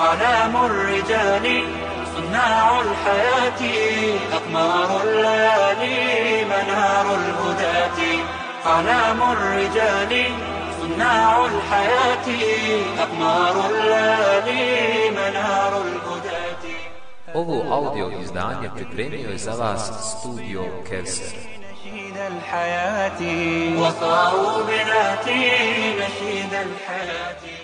أعلام الرجال صناع الحياة أقمار الليالي منار الهداة. أعلام الرجال صناع الحياة أقمار الليالي منار الهداة. Ovo audio izdanje pripremio je za vas studio Kelser. نشيد الحياة. وصاروا بناتي نشيد الحياة.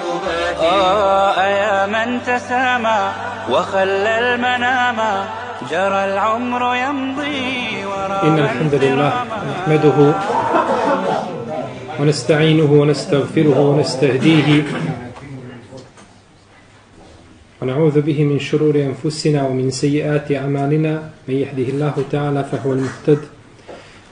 يا من تسامى وخلى المنام جرى العمر يمضي وراء إن الحمد لله نحمده ونستعينه ونستغفره ونستهديه ونعوذ به من شرور أنفسنا ومن سيئات أعمالنا من يهده الله تعالى فهو المهتد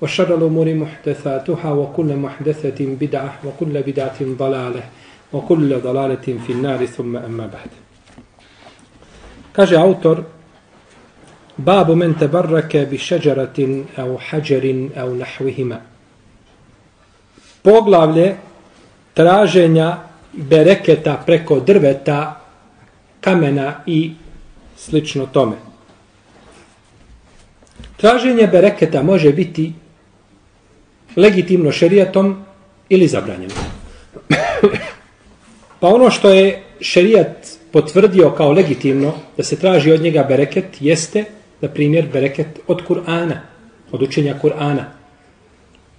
وشر الأمور محدثاتها وكل محدثة بدعة وكل بدعة ضلالة وكل ضلالة في النار ثم أما بعد كاجي أوتر باب من تبرك بشجرة أو حجر أو نحوهما poglavlje traženja bereketa preko drveta, kamena i slično tome. Traženje bereketa može biti legitimno šerijatom ili zabranjeno. pa ono što je šerijat potvrdio kao legitimno da se traži od njega bereket jeste, na primjer, bereket od Kur'ana, od učenja Kur'ana.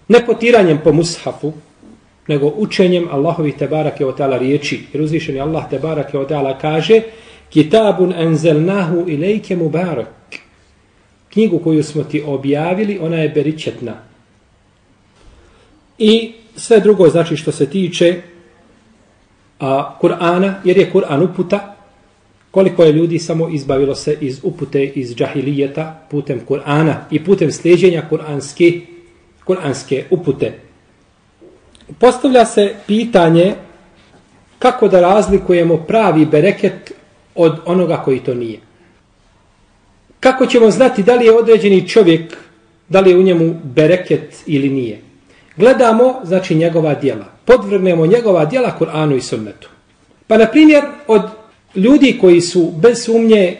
Ne potiranjem po mushafu, nego učenjem Allahovi tebarake o ta'ala riječi. Jer uzvišeni Allah tebarake o ta'ala kaže Kitabun enzelnahu ilajke mubarak. Knjigu koju smo ti objavili, ona je beričetna. I sve drugo znači što se tiče a, Kur'ana, jer je Kur'an uputa, koliko je ljudi samo izbavilo se iz upute, iz džahilijeta putem Kur'ana i putem sljeđenja kur'anske, kur'anske upute. Postavlja se pitanje kako da razlikujemo pravi bereket od onoga koji to nije. Kako ćemo znati da li je određeni čovjek, da li je u njemu bereket ili nije. Gledamo, znači, njegova dijela. Podvrgnemo njegova dijela Kur'anu i sunnetu. Pa, na primjer, od ljudi koji su bez sumnje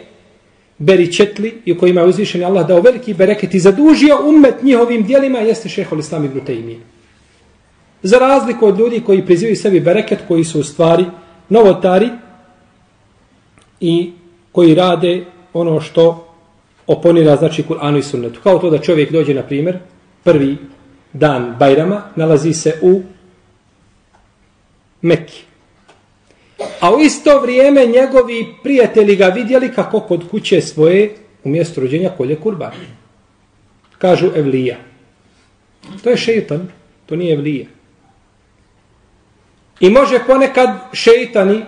beričetli i u kojima je uzvišen Allah dao veliki bereket i zadužio umet njihovim dijelima, jeste šehol Islam ibn Taymiye. Za razliku od ljudi koji prizivaju sebi bereket, koji su u stvari novotari i koji rade ono što oponira, znači, Kur'anu i sunnetu. Kao to da čovjek dođe, na primjer, prvi dan Bajrama, nalazi se u Mekki. A u isto vrijeme njegovi prijatelji ga vidjeli kako kod kuće svoje u mjestu rođenja kolje kurban. Kažu Evlija. To je šeitan, to nije Evlija. I može ponekad šeitani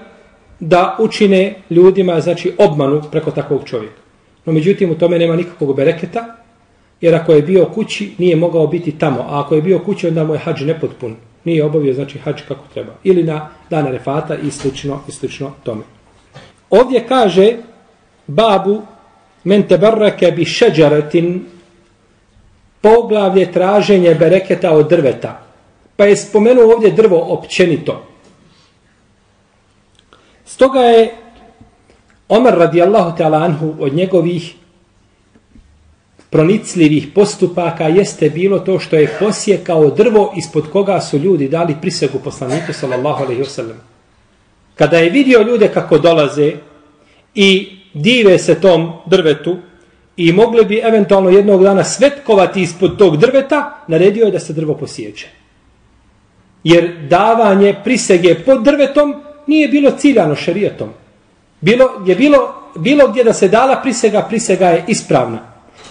da učine ljudima znači obmanu preko takvog čovjeka. No međutim u tome nema nikakvog bereketa, jer ako je bio kući nije mogao biti tamo, a ako je bio kući onda mu je hađ nepotpun. Nije obavio znači hađ kako treba. Ili na dan refata i slično, i slično tome. Ovdje kaže babu men tebarrake bi šeđaretin poglavlje traženje bereketa od drveta. Pa je spomenuo ovdje drvo općenito. Stoga je Omar radijallahu ta'ala anhu od njegovih pronicljivih postupaka jeste bilo to što je posjekao drvo ispod koga su ljudi dali prisegu poslaniku sallallahu alaihi wasallam. Kada je vidio ljude kako dolaze i dive se tom drvetu i mogli bi eventualno jednog dana svetkovati ispod tog drveta, naredio je da se drvo posjeće. Jer davanje prisege pod drvetom nije bilo ciljano šerijetom. Bilo, je bilo, bilo gdje da se dala prisega, prisega je ispravna.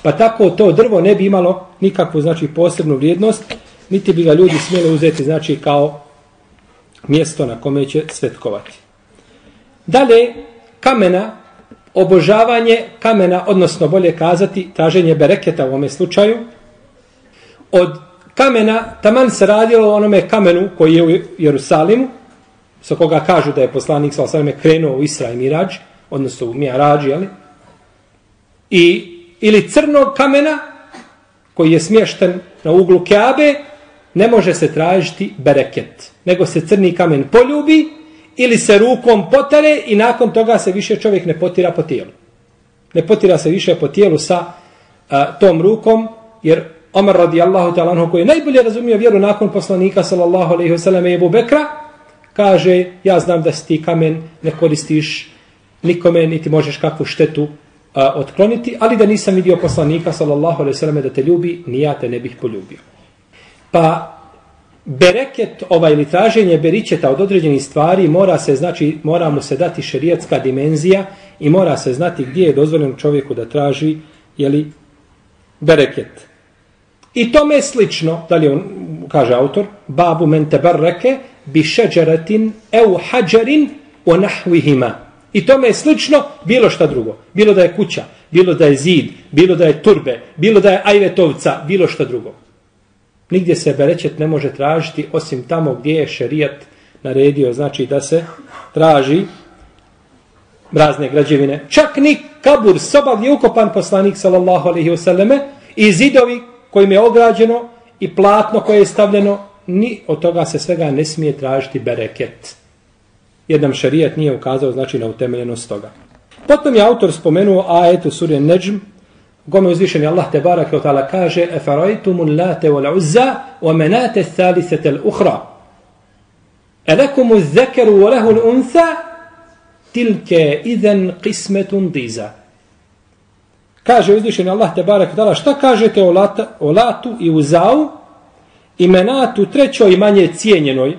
Pa tako to drvo ne bi imalo nikakvu znači posebnu vrijednost, niti bi ga ljudi smjeli uzeti znači kao mjesto na kome će svetkovati. Dalje, kamena, obožavanje kamena, odnosno bolje kazati, traženje bereketa u ovome slučaju, od kamena, taman se radilo o onome kamenu koji je u Jerusalimu, sa koga kažu da je poslanik sa osaname krenuo u Isra i Mirađ, odnosno u Mirađ, jeli? I, ili crnog kamena, koji je smješten na uglu Keabe, ne može se tražiti bereket, nego se crni kamen poljubi ili se rukom potare i nakon toga se više čovjek ne potira po tijelu. Ne potira se više po tijelu sa a, tom rukom, jer Omar radijallahu ta'ala koji je najbolje razumio vjeru nakon poslanika sallallahu alaihi ve sallam i Ebu Bekra, kaže, ja znam da si ti kamen ne koristiš nikome, niti možeš kakvu štetu a, otkloniti, ali da nisam vidio poslanika sallallahu alaihi sallam da te ljubi, ni ja te ne bih poljubio. Pa bereket ovaj ili traženje beričeta od određenih stvari mora se znači mora mu se dati šerijatska dimenzija i mora se znati gdje je dozvoljeno čovjeku da traži je li bereket i tome je slično da li on kaže autor babu men tebarreke bi šeđeratin eu hađerin o nahvihima i tome je slično bilo šta drugo bilo da je kuća, bilo da je zid bilo da je turbe, bilo da je ajvetovca bilo šta drugo Nigdje se berećet ne može tražiti osim tamo gdje je šerijat naredio, znači da se traži razne građevine. Čak ni kabur, soba gdje je ukopan poslanik sallallahu alaihi wasallame i zidovi kojim je ograđeno i platno koje je stavljeno, ni od toga se svega ne smije tražiti bereket. Jednom šerijat nije ukazao znači na utemeljenost toga. Potom je autor spomenuo ajetu surje Neđm, Gome uzvišeni Allah te barake o ta'ala kaže Efarajtumun late wal uzza wa menate thalithete l'uhra. Elekumu zekeru wa lehu l'untha tilke idhen qismetun diza. Kaže uzvišeni Allah te barake o ta'ala šta kažete o, lata, o latu i uzau i menatu trećoj manje cijenjenoj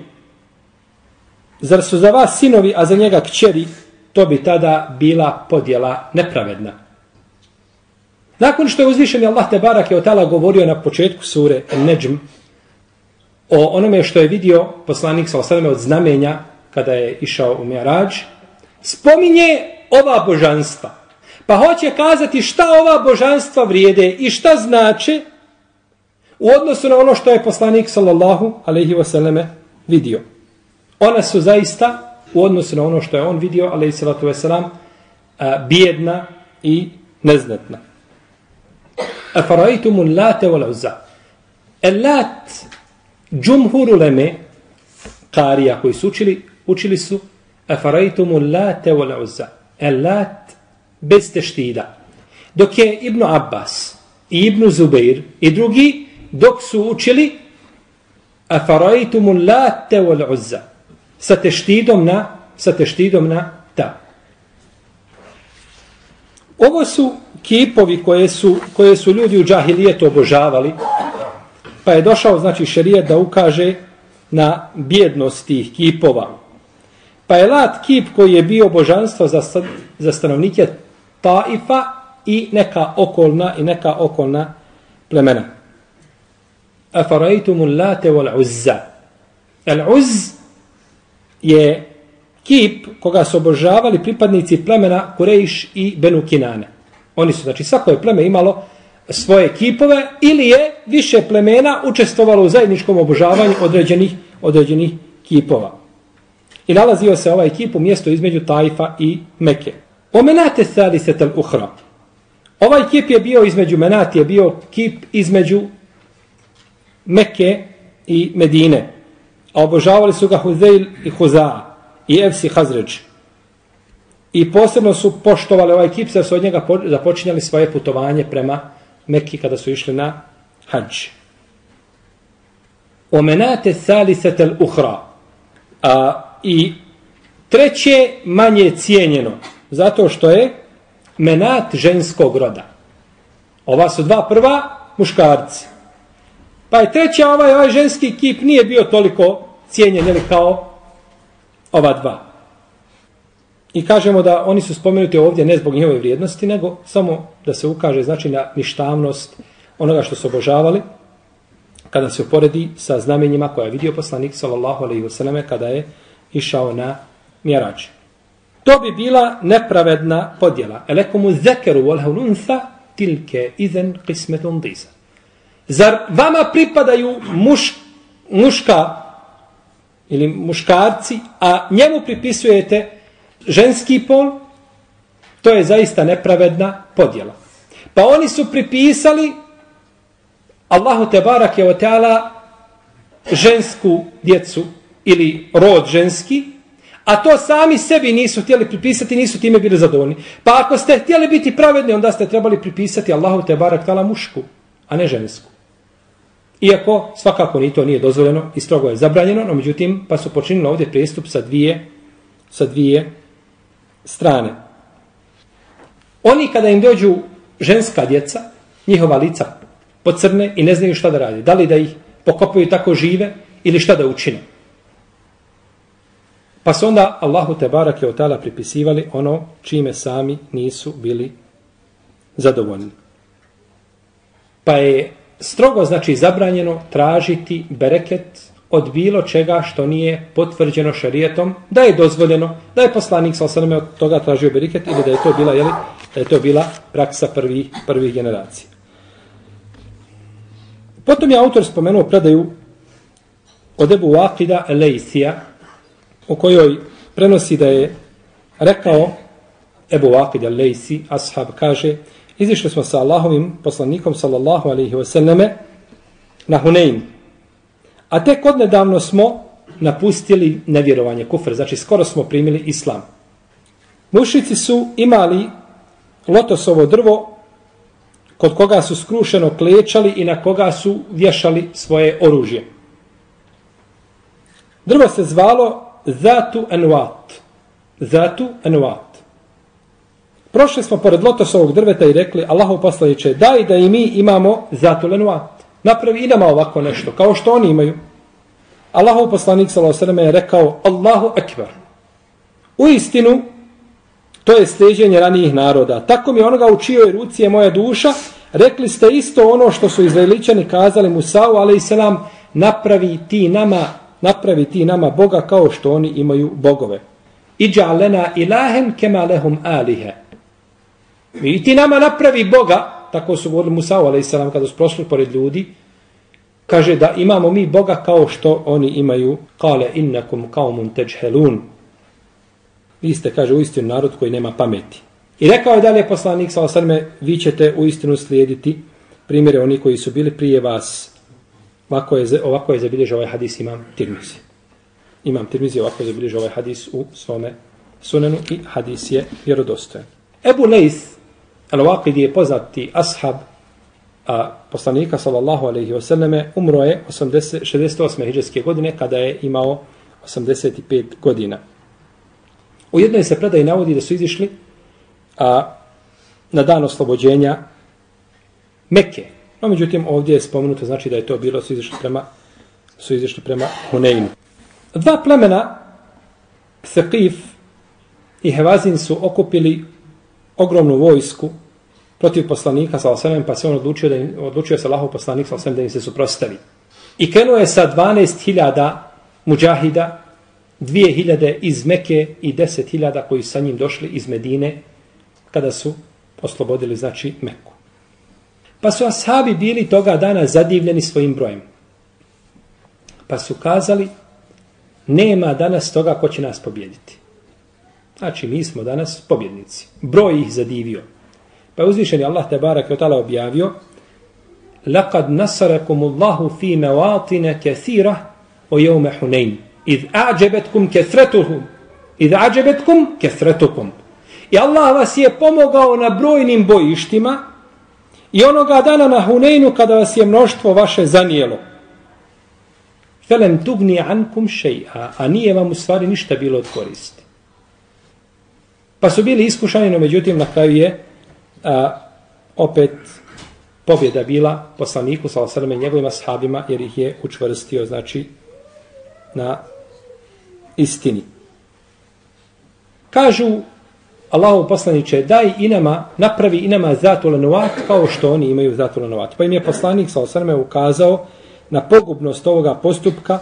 Zar su za vas sinovi, a za njega kćeri, to bi tada bila podjela nepravedna. Nakon što je uzvišen Allah te barak je otala govorio na početku sure Neđm o onome što je vidio poslanik sa osadame od znamenja kada je išao u Mjarađ, spominje ova božanstva. Pa hoće kazati šta ova božanstva vrijede i šta znače u odnosu na ono što je poslanik sallallahu alaihi wasallame vidio. Ona su zaista u odnosu na ono što je on vidio, ali i salatu veselam, bijedna i neznatna. Afarajtumu late wal uzza. El lat, džumhuru leme, karija koji su učili, učili su Afarajtumu late wal uzza. El lat, bez teštida. Dok je Ibnu Abbas i Ibnu Zubeir i drugi, dok su učili Afarajtumu late wal uzza. Sa teštidom na, sa teštidom na ta. Ovo su kipovi koje su, koje su ljudi u džahilijetu obožavali, pa je došao, znači, šerijet da ukaže na bjednost tih kipova. Pa je lat kip koji je bio božanstvo za, za stanovnike Taifa i neka okolna i neka okolna plemena. Afaraitumul late wal uzza. El uz je kip koga su obožavali pripadnici plemena Kurejiš i Benu Kinane. Oni su, znači, svako je pleme imalo svoje kipove ili je više plemena učestvovalo u zajedničkom obožavanju određenih, određenih kipova. I nalazio se ovaj kip u mjestu između Tajfa i Meke. O menate sali uhra. Ovaj kip je bio između menati, je bio kip između Mekke i Medine. A obožavali su ga Huzeil i Huza i Evsi Hazređ. I posebno su poštovali ovaj kip, jer su od njega započinjali svoje putovanje prema Mekki kada su išli na hađ. Omenate salisetel uhra. A, I treće manje cijenjeno, zato što je menat ženskog roda. Ova su dva prva muškarci. Pa je treća ovaj, ovaj ženski kip nije bio toliko cijenjen ili kao ova dva. I kažemo da oni su spomenuti ovdje ne zbog njihove vrijednosti, nego samo da se ukaže znači na ništavnost onoga što su obožavali kada se uporedi sa znamenjima koja je vidio poslanik sallallahu alejhi ve selleme kada je išao na mjerač. To bi bila nepravedna podjela. Elekomu zekeru wal hununsa tilke izen qismetun disa. Zar vama pripadaju muš, muška ili muškarci, a njemu pripisujete ženski pol, to je zaista nepravedna podjela. Pa oni su pripisali Allahu te barak je oteala žensku djecu ili rod ženski, a to sami sebi nisu htjeli pripisati, nisu time bili zadovoljni. Pa ako ste htjeli biti pravedni, onda ste trebali pripisati Allahu te barak tala mušku, a ne žensku. Iako svakako ni to nije dozvoljeno i strogo je zabranjeno, no međutim pa su počinili ovdje pristup sa dvije, sa dvije strane. Oni kada im dođu ženska djeca, njihova lica pocrne i ne znaju šta da radi. Da li da ih pokopaju tako žive ili šta da učine. Pa su onda Allahu te barak je tala pripisivali ono čime sami nisu bili zadovoljni. Pa je strogo znači zabranjeno tražiti bereket od bilo čega što nije potvrđeno šarijetom, da je dozvoljeno, da je poslanik sa osaname od toga tražio bereket ili da je to bila, jeli, da je to bila praksa prvih, prvih generacija. Potom je autor spomenuo predaju od Ebu Vakida Lejsija, u kojoj prenosi da je rekao Ebu Vakid Lejsi, ashab, kaže, izišli smo sa Allahovim poslanikom, sallallahu alaihi wasallame, na Hunein. A tek odnedavno smo napustili nevjerovanje, kufr, znači skoro smo primili islam. Mušici su imali lotosovo drvo kod koga su skrušeno klečali i na koga su vješali svoje oružje. Drvo se zvalo Zatu Anuat. Zatu Anuat. Prošli smo pored lotosovog drveta i rekli Allahu poslaniće, daj da i mi imamo zatulenu at. Napravi i nama ovako nešto, kao što oni imaju. Allahu poslanik s.a.v. je rekao Allahu Akbar. U istinu, to je steđenje ranijih naroda. Tako mi onoga u čijoj ruci je moja duša, rekli ste isto ono što su izraeličani kazali Musa'u, ali i selam, napravi ti nama napravi ti nama Boga kao što oni imaju bogove. Iđa lena ilahem kema lehum alihe. I ti nama napravi Boga, tako su govorili Musa'u, ali i selam, kada su prošli pored ljudi, kaže da imamo mi Boga kao što oni imaju kale innakum kaumun teđhelun. Vi ste, kaže, uistinu narod koji nema pameti. I rekao je dalje poslanik sa osrme, vi ćete uistinu slijediti primjere oni koji su bili prije vas. Ovako je, ovako je zabilježio ovaj hadis imam Tirmizi. Imam Tirmizi ovako je zabilježio ovaj hadis u svome sunenu i hadis je vjerodostojen. Ebu Leith, al-Waqidi je poznati ashab a poslanika sallallahu alejhi ve selleme umro je 80 68. hiđarske godine kada je imao 85 godina. U jednoj se predaji navodi da su izišli a, na dan oslobođenja Mekke. No, međutim, ovdje je spomenuto, znači da je to bilo, su izišli prema, su izišli prema Huneinu. Dva plemena, Sekif i Hevazin, su okupili ogromnu vojsku protiv poslanika sa osanem, pa se on odlučio, da im, odlučio se Allahov poslanik sa osanem da im se suprostavi. I krenuo je sa 12.000 muđahida, 2.000 iz Meke i 10.000 koji sa njim došli iz Medine kada su oslobodili, znači, Meku. Pa su ashabi bili toga dana zadivljeni svojim brojem. Pa su kazali, nema danas toga ko će nas pobjediti. Znači, mi smo danas pobjednici. Broj ih zadivio. Pa je uzvišeni Allah te barak je objavio لقد نصركم الله في مواطن كثيرة ويوم حنين إذ أعجبتكم كثرتهم إذ أعجبتكم كثرتكم I Allah vas je pomogao na brojnim bojištima i onoga dana na Huneinu kada vas je mnoštvo vaše zanijelo. Felem tugni ankum šeja, a nije vam u stvari ništa bilo od koristi. Pa su bili iskušani, no međutim na kraju je a, opet pobjeda bila poslaniku sa osrme njegovima sahabima jer ih je učvrstio znači na istini. Kažu Allahu poslaniče, daj i nama, napravi i nama zatu kao što oni imaju zatulenovat. Pa im je poslanik sa osrme ukazao na pogubnost ovoga postupka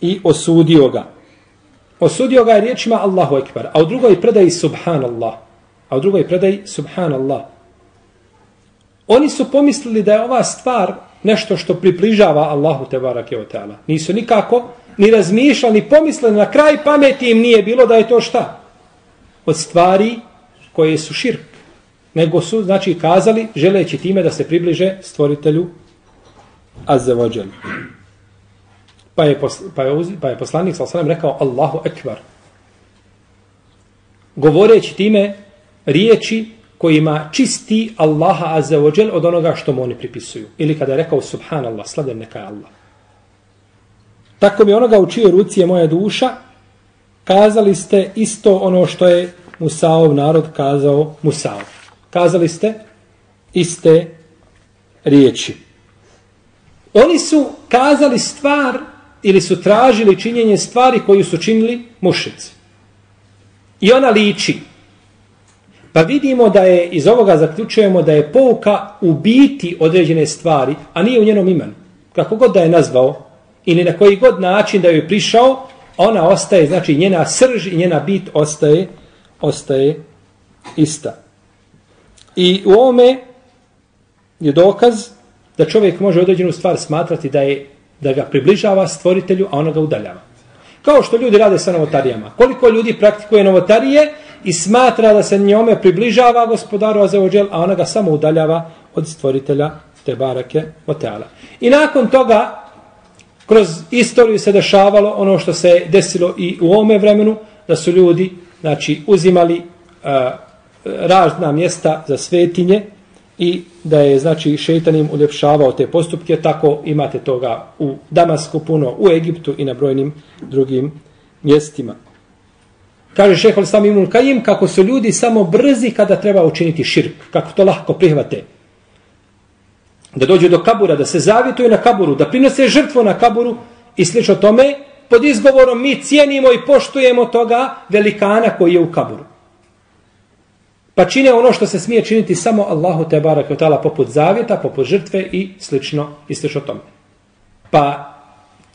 i osudio ga. Osudio ga je riječima Allahu Ekber, a u drugoj predaji Subhanallah. A u drugoj predaji Subhanallah. Oni su pomislili da je ova stvar nešto što približava Allahu te barake o teala. Nisu nikako ni razmišljali, ni pomislili na kraj pameti im nije bilo da je to šta? Od stvari koje su širk. Nego su, znači, kazali, želeći time da se približe stvoritelju Azzevođel. Pa je, posl, pa je, pa je poslanik sa rekao Allahu Ekbar. Govoreći time riječi kojima čisti Allaha Azzevođel od onoga što mu oni pripisuju. Ili kada je rekao Subhanallah, slavljen neka je Allah. Tako mi onoga u čijoj ruci je moja duša, kazali ste isto ono što je Musaov narod kazao Musaov. Kazali ste iste riječi. Oni su kazali stvar ili su tražili činjenje stvari koju su činili mušici. I ona liči. Pa vidimo da je, iz ovoga zaključujemo da je pouka ubiti određene stvari, a nije u njenom imenu. Kako god da je nazvao, ili na koji god način da joj prišao, ona ostaje, znači njena srž i njena bit ostaje, ostaje ista. I u ovome je dokaz da čovjek može određenu stvar smatrati da je da ga približava stvoritelju, a ona ga udaljava. Kao što ljudi rade sa novotarijama. Koliko ljudi praktikuje novotarije i smatra da se njome približava gospodaru Azeođel, a ona ga samo udaljava od stvoritelja te barake oteala. I nakon toga, kroz istoriju se dešavalo ono što se desilo i u ovome vremenu, da su ljudi znači, uzimali uh, razna mjesta za svetinje, i da je znači šejtanim uljepšavao te postupke tako imate toga u Damasku puno u Egiptu i na brojnim drugim mjestima. Kaže šehol al-Islam Ibn Kajim kako su ljudi samo brzi kada treba učiniti širk kako to lahko prihvate. Da dođu do kabura da se zavituju na kaburu da prinose žrtvu na kaburu i slično tome pod izgovorom mi cijenimo i poštujemo toga velikana koji je u kaburu Pa čine ono što se smije činiti samo Allahu te barak od tala poput zavjeta, poput žrtve i slično, i slično tome. Pa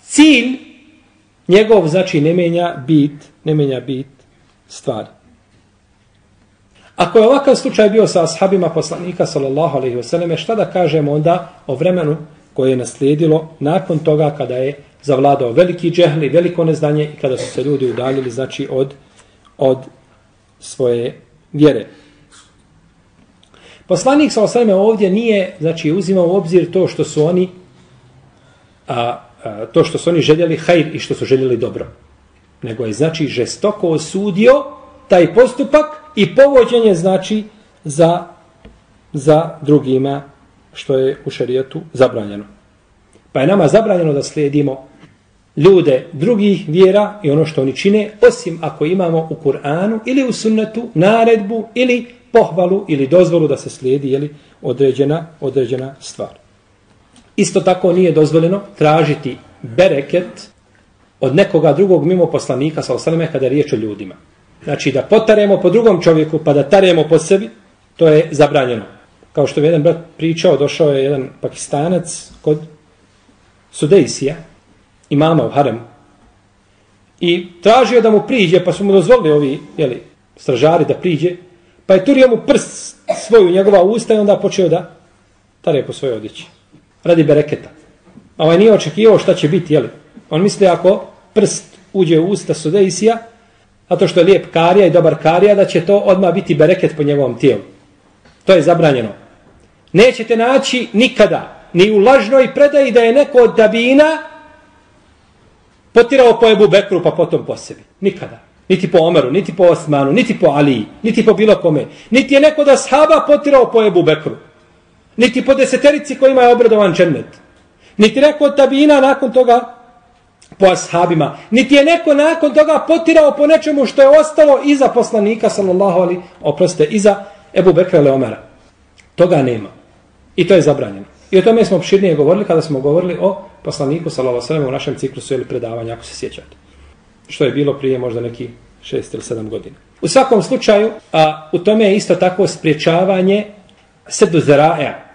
cilj njegov znači ne menja bit, ne menja bit stvari. Ako je ovakav slučaj bio sa ashabima poslanika sallallahu alejhi ve selleme, šta da kažemo onda o vremenu koje je naslijedilo nakon toga kada je zavladao veliki džehli, veliko neznanje i kada su se ljudi udaljili znači od od svoje vjere. Poslanik sa osvrame ovdje nije, znači, uzimao u obzir to što su oni a, a, to što su oni željeli hajr i što su željeli dobro. Nego je, znači, žestoko osudio taj postupak i povođenje, znači, za, za drugima što je u šarijetu zabranjeno. Pa je nama zabranjeno da slijedimo ljude drugih vjera i ono što oni čine, osim ako imamo u Kur'anu ili u sunnetu naredbu ili pohvalu ili dozvolu da se slijedi jeli, određena, određena stvar. Isto tako nije dozvoljeno tražiti bereket od nekoga drugog mimo poslanika sa osaleme kada je riječ o ljudima. Znači da potaremo po drugom čovjeku pa da taremo po sebi, to je zabranjeno. Kao što je jedan brat pričao, došao je jedan pakistanac kod Sudejsija, imama u Haremu, i tražio da mu priđe, pa su mu dozvolili ovi jeli, stražari da priđe, Pa je turio mu prst svoju njegova usta i onda počeo da tare po svoje odjeći. Radi bereketa. A ovaj nije očekivao šta će biti, jeli? On misli ako prst uđe u usta Sudeisija, a to što je lijep karija i dobar karija, da će to odmah biti bereket po njegovom tijelu. To je zabranjeno. Nećete naći nikada ni u lažnoj predaji da je neko od davina potirao po Ebu Bekru pa potom po sebi. Nikada. Niti po Omeru, niti po Osmanu, niti po Aliji, niti po bilo kome. Niti je neko da sahaba potirao po Ebu Bekru. Niti po deseterici kojima je obradovan džennet. Niti neko od tabina nakon toga po ashabima. Niti je neko nakon toga potirao po nečemu što je ostalo iza poslanika, sallallahu ali, oproste, iza Ebu Bekra ili Omera. Toga nema. I to je zabranjeno. I o tome smo opširnije govorili kada smo govorili o poslaniku, sallallahu alaihi u našem ciklusu ili predavanja, ako se sjećate. Što je bilo prije možda neki šest ili sedam godina. U svakom slučaju, a, u tome je isto tako spriječavanje sedu zaraja,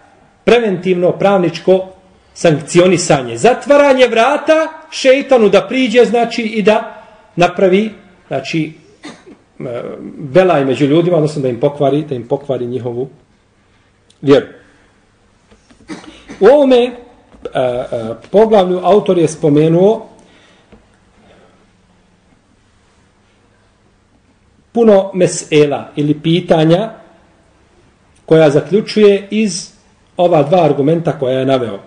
preventivno, pravničko sankcionisanje, zatvaranje vrata šeitanu da priđe, znači, i da napravi, znači, belaj među ljudima, odnosno da im pokvari, da im pokvari njihovu vjeru. U ovome a, a, poglavlju autor je spomenuo puno mesela ili pitanja koja zaključuje iz ova dva argumenta koja je naveo.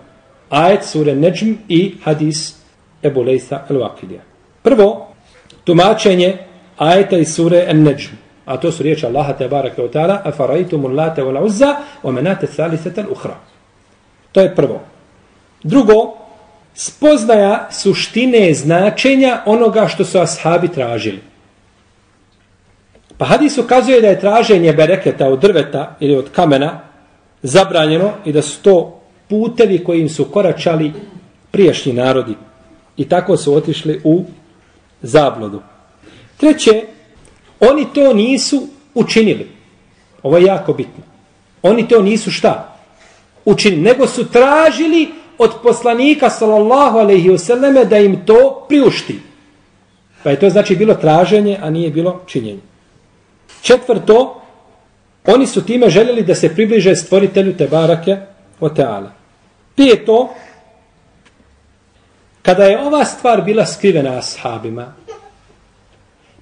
Ajet sure Neđm i hadis Ebu Lejsa el Vakidija. Prvo, tumačenje ajeta iz sure An-Najm. A to su riječi Allaha te barake wa ta'ala a farajtumu late wa uzza wa menate thalisete uhra. To je prvo. Drugo, spoznaja suštine značenja onoga što su ashabi tražili. Pa hadis ukazuje da je traženje bereketa od drveta ili od kamena zabranjeno i da su to putevi kojim su koračali prijašnji narodi. I tako su otišli u zablodu. Treće, oni to nisu učinili. Ovo je jako bitno. Oni to nisu šta? Učinili. Nego su tražili od poslanika sallallahu alaihi wasallame da im to priušti. Pa je to znači bilo traženje, a nije bilo činjenje. Četvrto, oni su time željeli da se približe stvoritelju te barake o teala. Peto, kada je ova stvar bila skrivena ashabima,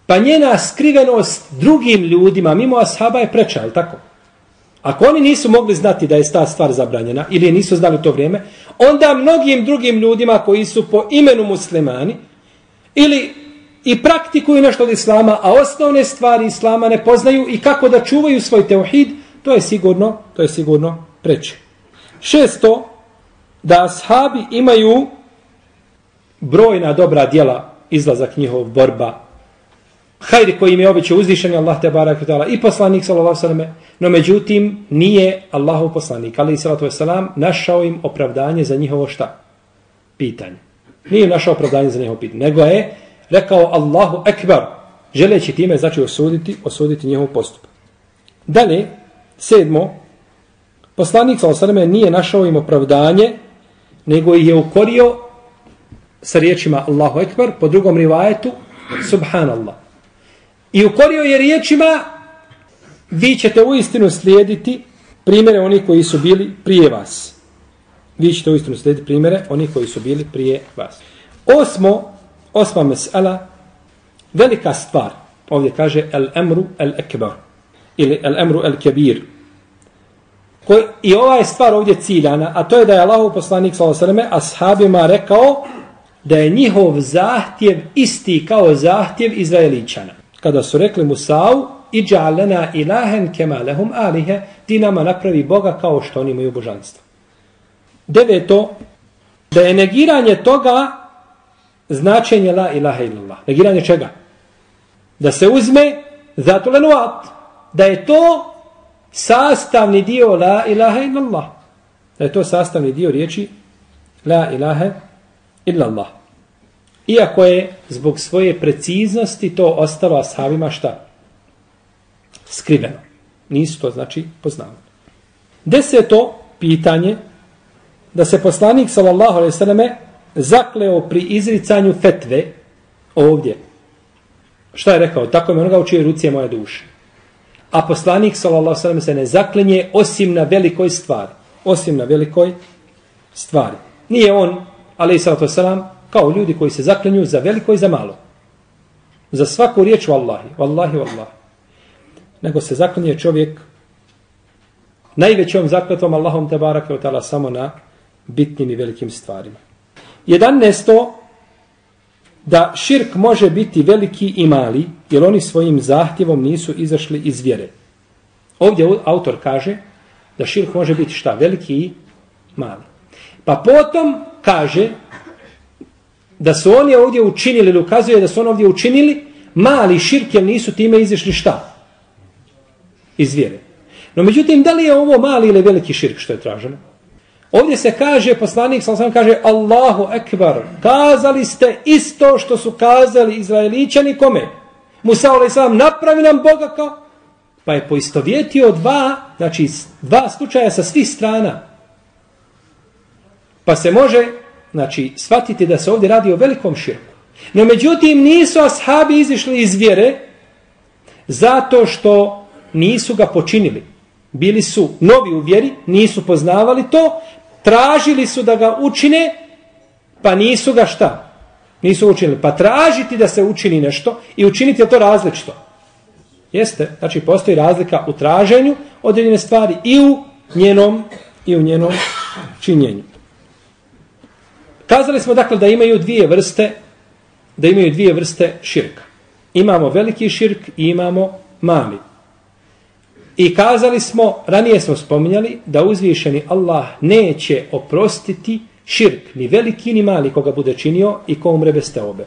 pa njena skrivenost drugim ljudima, mimo ashaba je preča, je tako? Ako oni nisu mogli znati da je ta stvar zabranjena, ili je nisu znali to vrijeme, onda mnogim drugim ljudima koji su po imenu muslimani, ili i praktikuju nešto od islama, a osnovne stvari islama ne poznaju i kako da čuvaju svoj teuhid, to je sigurno, to je sigurno preče. Šesto, da ashabi imaju brojna dobra djela, izlazak njihov, borba, hajri koji im je obećao uzvišen Allah te barak i poslanik sallallahu sallam, no međutim nije Allahov poslanik, ali i sallatu wasalam, našao im opravdanje za njihovo šta? Pitanje. Nije im našao opravdanje za njihovo pitanje, nego je rekao Allahu Ekber, želeći time znači osuditi, osuditi njihov postupak. Dalje, sedmo, poslanik sa sallam nije našao im opravdanje nego ih je ukorio sa riječima Allahu Ekber, po drugom rivajetu, Subhanallah. I ukorio je riječima, vi ćete u istinu slijediti primere onih koji su bili prije vas. Vi ćete u istinu slijediti primere onih koji su bili prije vas. Osmo, osma mesela, velika stvar, ovdje kaže el emru el ekbar ili el emru el kebir, Koj, I ova je stvar ovdje ciljana, a to je da je Allahu poslanik s.a.v. E ashabima rekao da je njihov zahtjev isti kao zahtjev Izraeličana. Kada su rekli Musa'u, iđa'lena ilahen kema lehum alihe, ti nama napravi Boga kao što oni imaju božanstvo. Deveto, da je negiranje toga značenje la ilaha illallah. Negiranje čega? Da se uzme zato lenuat. Da je to sastavni dio la ilaha illallah. Da je to sastavni dio riječi la ilaha illallah. Iako je zbog svoje preciznosti to ostalo ashabima šta? Skriveno. Nisu to znači poznavali. Deseto pitanje da se poslanik sallallahu alejhi ve selleme zakleo pri izricanju fetve ovdje. Šta je rekao? Tako je onoga u čijoj ruci je moja duša a poslanik sallallahu alejhi se ne zaklinje osim na velikoj stvari osim na velikoj stvari nije on alejhi salatu selam kao ljudi koji se zaklinju za veliko i za malo za svaku riječ vallahi vallahi vallahi nego se zaklinje čovjek najvećom zakletom Allahom te barake od samo na bitnim i velikim stvarima. 11. Da širk može biti veliki i mali, jer oni svojim zahtjevom nisu izašli iz vjere. Ovdje autor kaže da širk može biti šta? Veliki i mali. Pa potom kaže da su oni ovdje učinili, ili ukazuje da su oni ovdje učinili mali širk, jer nisu time izašli šta? Iz vjere. No međutim, da li je ovo mali ili veliki širk što je traženo? Ovdje se kaže, poslanik sam sam kaže Allahu ekbar, kazali ste isto što su kazali izraeličani kome? Musa alaih sallam napravi nam Boga kao pa je poistovjetio dva, znači dva slučaja sa svih strana. Pa se može, znači, shvatiti da se ovdje radi o velikom širku. No međutim, nisu ashabi izišli iz vjere zato što nisu ga počinili. Bili su novi u vjeri, nisu poznavali to, tražili su da ga učine, pa nisu ga šta? Nisu učinili. Pa tražiti da se učini nešto i učiniti je to različito. Jeste, znači postoji razlika u traženju određene stvari i u njenom i u njenom činjenju. Kazali smo dakle da imaju dvije vrste da imaju dvije vrste širka. Imamo veliki širk i imamo mali. I kazali smo, ranije smo spominjali, da uzvišeni Allah neće oprostiti širk, ni veliki ni mali koga bude činio i ko umre bez teobe.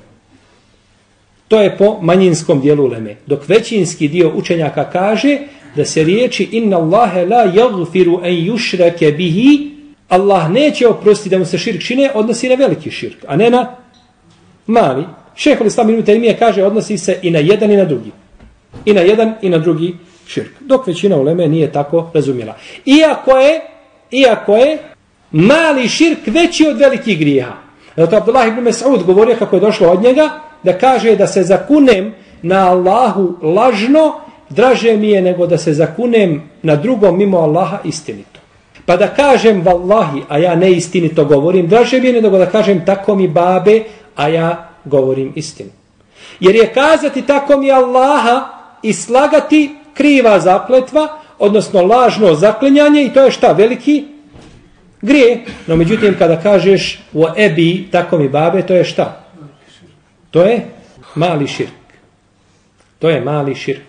To je po manjinskom dijelu leme. Dok većinski dio učenjaka kaže da se riječi inna Allahe la jagfiru en jušrake bihi Allah neće oprostiti da mu se širk čine, odnosi na veliki širk, a ne na mali. Šehol Islam ibn Taymiye kaže odnosi se i na jedan i na drugi. I na jedan i na drugi širk. Dok većina uleme nije tako razumjela. Iako je, iako je mali širk veći od velikih grijeha. Zato Abdullah ibn Mas'ud govorio kako je došlo od njega da kaže da se zakunem na Allahu lažno draže mi je nego da se zakunem na drugom mimo Allaha istinito. Pa da kažem vallahi, a ja neistinito govorim, draže mi je nego da kažem tako mi babe, a ja govorim istinu. Jer je kazati tako mi Allaha i slagati kriva zakletva, odnosno lažno zaklinjanje i to je šta? Veliki grije. No međutim, kada kažeš o ebi, tako mi babe, to je šta? To je mali širk. To je mali širk.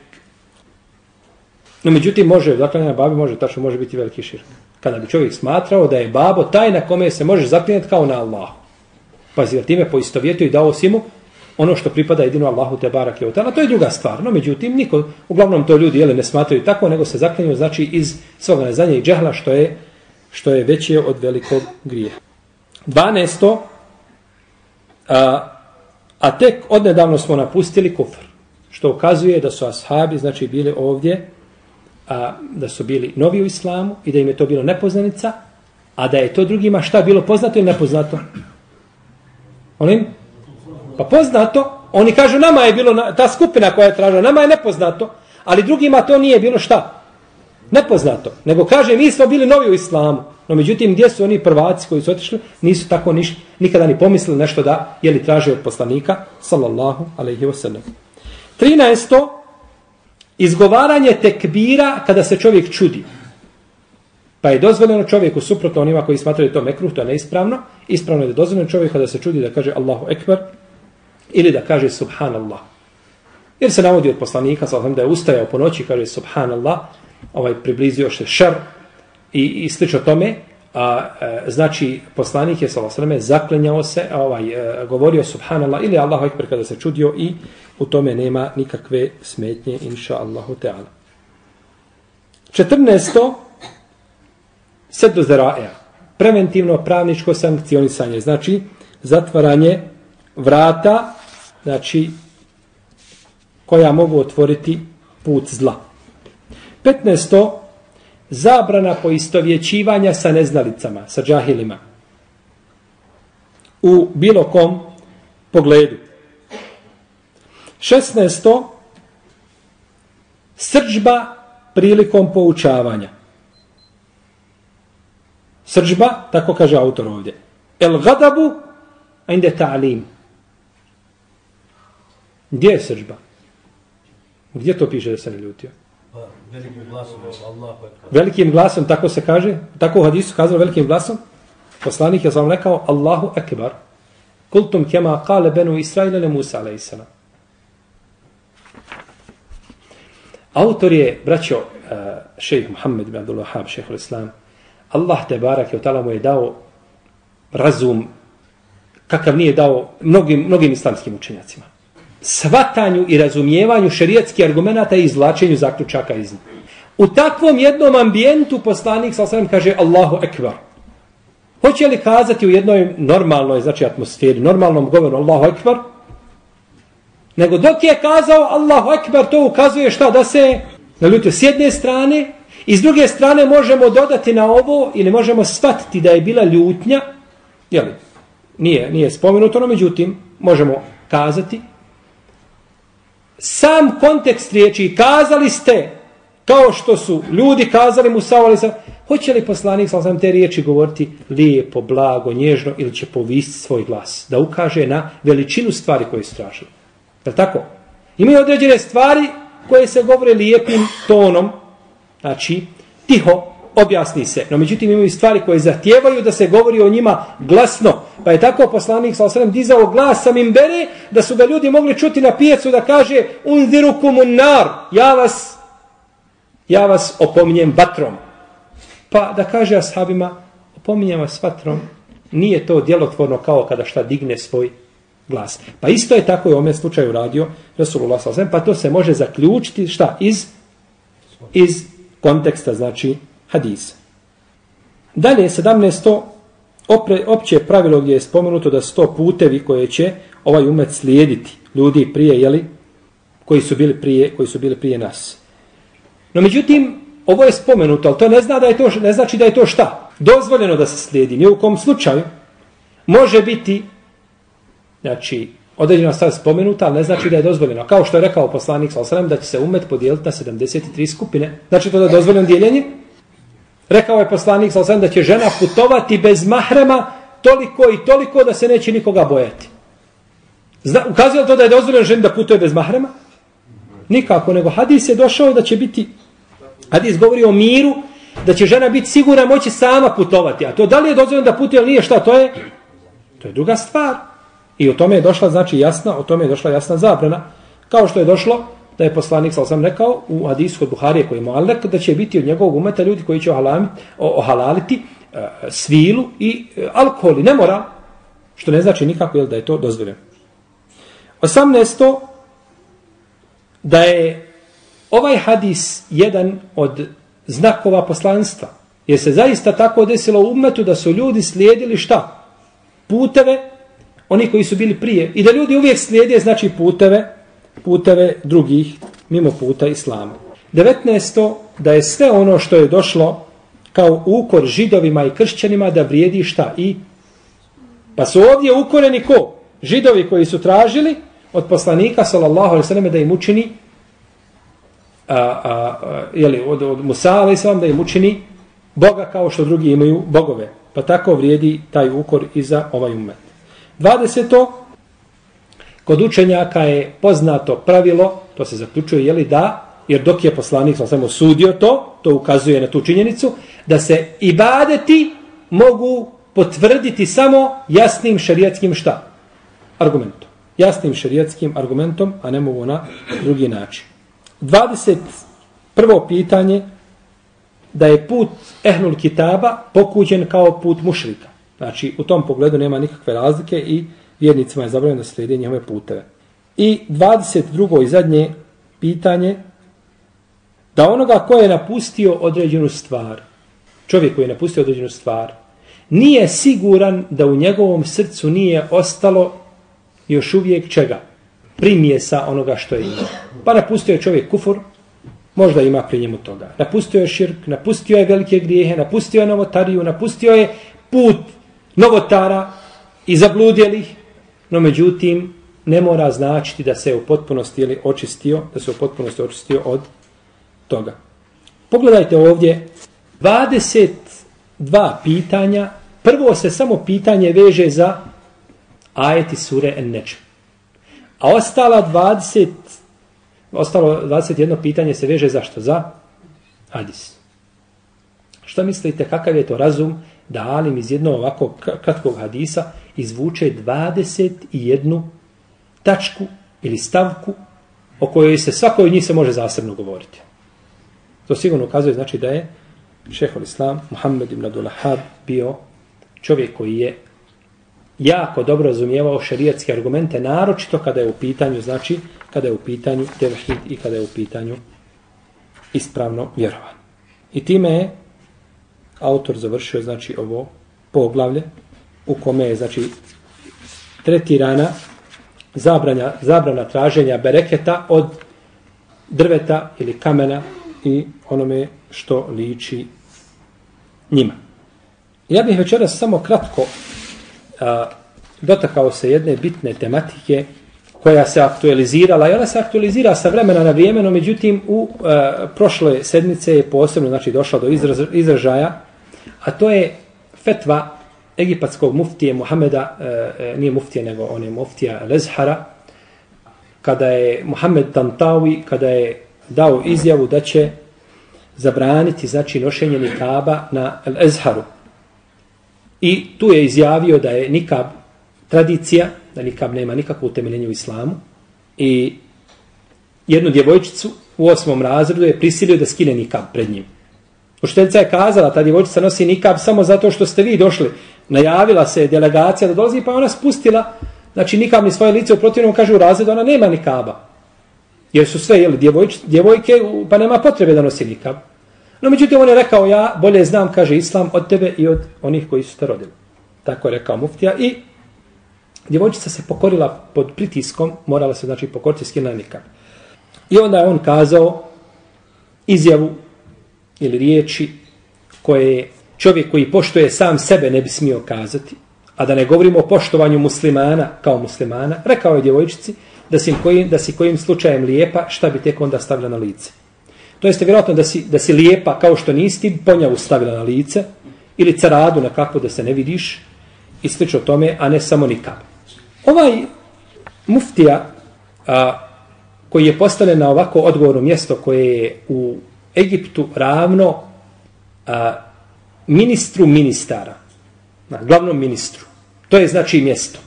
No međutim, može, zaklinjanje babi može, tačno može biti veliki širk. Kada bi čovjek smatrao da je babo taj na kome se može zaklinjati kao na Allahu. Pazi, jer time poistovjetio i dao si mu ono što pripada jedino Allahu te barake je utala, to je druga stvar. No, međutim, niko, uglavnom to ljudi jele, ne smatraju tako, nego se zaklinju, znači, iz svoga neznanja i džehla, što je, što je veće od velikog grije. 12. A, a tek odnedavno smo napustili kufr, što ukazuje da su ashabi, znači, bili ovdje, a, da su bili novi u islamu i da im je to bilo nepoznanica, a da je to drugima šta bilo poznato i nepoznato? Molim? Pa poznato, oni kažu nama je bilo, ta skupina koja je tražila, nama je nepoznato, ali drugima to nije bilo šta? Nepoznato. Nego kaže, mi smo bili novi u islamu. No međutim, gdje su oni prvaci koji su otišli, nisu tako niš, nikada ni pomislili nešto da je li traže od poslanika, sallallahu alaihi wa sallam. 13. Izgovaranje tekbira kada se čovjek čudi. Pa je dozvoljeno čovjeku suprotno onima koji smatraju to mekruh, to je neispravno. Ispravno je da dozvoljeno čovjeku da se čudi da kaže Allahu ekber, ili da kaže subhanallah. Jer se navodi od poslanika, sa da je ustajao po noći, kaže subhanallah, ovaj približio se šar i, i slično tome, a, e, znači poslanik je sallam, zaklenjao se, a ovaj, e, govorio subhanallah ili Allahu ekber kada se čudio i u tome nema nikakve smetnje, inša Allahu Teala. 14. Sedu zaraja. Preventivno pravničko sankcionisanje. Znači, zatvaranje vrata znači, koja mogu otvoriti put zla. 15. Zabrana poistovjećivanja sa neznalicama, sa džahilima. U bilo kom pogledu. 16. Srđba prilikom poučavanja. Srđba, tako kaže autor ovdje. El gadabu, a inde ta'alim. Gdje je sržba? Gdje to piše da se ne ljutio? Pa, velikim glasom, Allah. Velikim glasom, tako se kaže? Tako u hadisu kazano velikim glasom? Poslanik je sam rekao Allahu ekbar. Kultum kema kale benu Israila le Musa alaihissalam. Autor je, braćo, uh, šejh Muhammed ibn Abdul Wahab, šejh islam Allah te barak je od mu je dao razum kakav nije dao mnogim, mnogim islamskim učenjacima. Svatanju i razumijevanju šerijatskih argumenata i izvlačenju zaključaka iz njih. U takvom jednom ambijentu poslanik sa osvijem kaže Allahu ekvar. Hoće li kazati u jednoj normalnoj znači atmosferi, normalnom govoru Allahu ekvar? Nego dok je kazao Allahu ekvar, to ukazuje šta da se naljutio s jedne strane i s druge strane možemo dodati na ovo ili možemo shvatiti da je bila ljutnja, jeli, nije, nije spomenuto, no međutim, možemo kazati, sam kontekst riječi, kazali ste, kao što su ljudi kazali Musa, ali sa, hoće li poslanik sa sam te riječi govoriti lijepo, blago, nježno ili će povisiti svoj glas, da ukaže na veličinu stvari koje su tražili. Je tako? Imaju određene stvari koje se govore lijepim tonom, znači, tiho, objasni se. No, međutim, imaju stvari koje zahtijevaju da se govori o njima glasno. Pa je tako poslanik sa osrem dizao glas sa mimbere, da su ga ljudi mogli čuti na pijecu da kaže unzirukum nar, ja vas, ja vas opominjem vatrom. Pa da kaže ashabima, opominjem vas vatrom, nije to djelotvorno kao kada šta digne svoj glas. Pa isto je tako i u ovom slučaju radio Rasulullah sa pa to se može zaključiti šta iz iz konteksta, znači hadisa. Dalje, 17. Opre, opće pravilo gdje je spomenuto da sto putevi koje će ovaj umet slijediti ljudi prije, jeli, koji su bili prije, koji su bili prije nas. No međutim, ovo je spomenuto, ali to ne, zna da je to, ne znači da je to šta? Dozvoljeno da se slijedi. Ni u kom slučaju može biti znači, određena stvar spomenuta, ali ne znači da je dozvoljeno. Kao što je rekao poslanik sa da će se umet podijeliti na 73 skupine. Znači to da je dozvoljeno dijeljenje? Rekao je poslanik sa da će žena putovati bez mahrema toliko i toliko da se neće nikoga bojati. Zna, ukazuje to da je dozvoljeno ženi da putuje bez mahrema? Nikako, nego hadis je došao da će biti, hadis govori o miru, da će žena biti sigurna moći sama putovati. A to da li je dozvoljeno da putuje ili nije šta, to je, to je druga stvar. I o tome je došla, znači jasna, o tome je došla jasna zabrana. Kao što je došlo da je poslanik sa sam rekao u hadisu kod Buharije koji je muallak da će biti od njegovog umeta ljudi koji će ohalamit, ohalaliti e, svilu i e, alkohol i ne mora, što ne znači nikako jel, da je to dozvoljeno. 18. da je ovaj hadis jedan od znakova poslanstva. Jer se zaista tako desilo u umetu da su ljudi slijedili šta? Puteve, oni koji su bili prije. I da ljudi uvijek slijede, znači puteve, puteve drugih mimo puta islama. 19. da je sve ono što je došlo kao ukor židovima i kršćanima da vrijedi šta i pa su ovdje ukoreni ko? Židovi koji su tražili od poslanika sallallahu alaihi sallam da im učini a, a, a, jeli, od, od Musa alejhi da im učini Boga kao što drugi imaju bogove. Pa tako vrijedi taj ukor i za ovaj umet. 20. Kod učenjaka je poznato pravilo, to se zaključuje, je li da, jer dok je poslanik sam samo sudio to, to ukazuje na tu činjenicu, da se ibadeti mogu potvrditi samo jasnim šerijatskim šta? Argumentom. Jasnim šerijatskim argumentom, a ne mogu na drugi način. 21. pitanje da je put ehnul kitaba pokuđen kao put mušrika. Znači, u tom pogledu nema nikakve razlike i vjernicima je zabranjeno da slijede njihove puteve. I 22. i zadnje pitanje, da onoga ko je napustio određenu stvar, čovjek koji je napustio određenu stvar, nije siguran da u njegovom srcu nije ostalo još uvijek čega? Primjesa onoga što je imao. Pa napustio je čovjek kufur, možda ima pri njemu toga. Napustio je širk, napustio je velike grijehe, napustio je novotariju, napustio je put novotara i zabludjelih, no međutim ne mora značiti da se u potpunosti ili očistio, da se u potpunosti očistio od toga. Pogledajte ovdje 22 pitanja. Prvo se samo pitanje veže za ajeti sure en neče. A ostala 20 ostalo 21 pitanje se veže zašto? Za hadis. Šta mislite, kakav je to razum da alim iz jednog ovako kratkog hadisa izvuče 21 tačku ili stavku o kojoj se svakoj od njih se može zasebno govoriti. To sigurno ukazuje znači da je šehol islam Muhammed ibn Abdullahab bio čovjek koji je jako dobro razumijevao šerijatske argumente, naročito kada je u pitanju, znači, kada je u pitanju tevhid i kada je u pitanju ispravno vjerovan. I time je autor završio, znači, ovo poglavlje u kome je, znači, tretirana zabranja, zabrana traženja bereketa od drveta ili kamena i onome što liči njima. Ja bih večeras samo kratko a, dotakao se jedne bitne tematike koja se aktualizirala i ona se aktualizira sa vremena na vrijeme, no međutim u a, prošle sedmice je posebno znači, došla do izražaja, a to je fetva egipatskog muftije Muhameda, e, e, nije muftije nego on je muftija Lezhara, kada je Muhammed Tantawi, kada je dao izjavu da će zabraniti znači nošenje nikaba na Lezharu. I tu je izjavio da je nikab tradicija, da nikab nema nikakvo utemeljenje u islamu. I jednu djevojčicu u osmom razredu je prisilio da skine nikab pred njim. Učiteljica je kazala, ta djevojčica nosi nikab samo zato što ste vi došli. Najavila se delegacija da dolazi, pa ona spustila, znači nikab ni svoje lice u protivnom, kaže u razredu, ona nema nikaba. Jer su sve, jeli, djevojč, djevojke, pa nema potrebe da nosi nikab. No, međutim, on je rekao, ja bolje znam, kaže Islam, od tebe i od onih koji su te rodili. Tako je rekao muftija. I djevojčica se pokorila pod pritiskom, morala se, znači, pokoriti skina nikab. I onda je on kazao izjavu ili riječi koje čovjek koji poštuje sam sebe ne bi smio kazati, a da ne govorimo o poštovanju muslimana kao muslimana, rekao je djevojčici da si kojim, da si kojim slučajem lijepa, šta bi tek onda stavila na lice. To jeste vjerojatno da si, da si lijepa kao što nisi, ti ponjavu stavila na lice, ili caradu na kako da se ne vidiš, i slično tome, a ne samo nikad. Ovaj muftija, a, koji je postavljen na ovako odgovorno mjesto koje je u Egiptu ravno a, ministru ministara, na glavnom ministru. To je znači mjesto.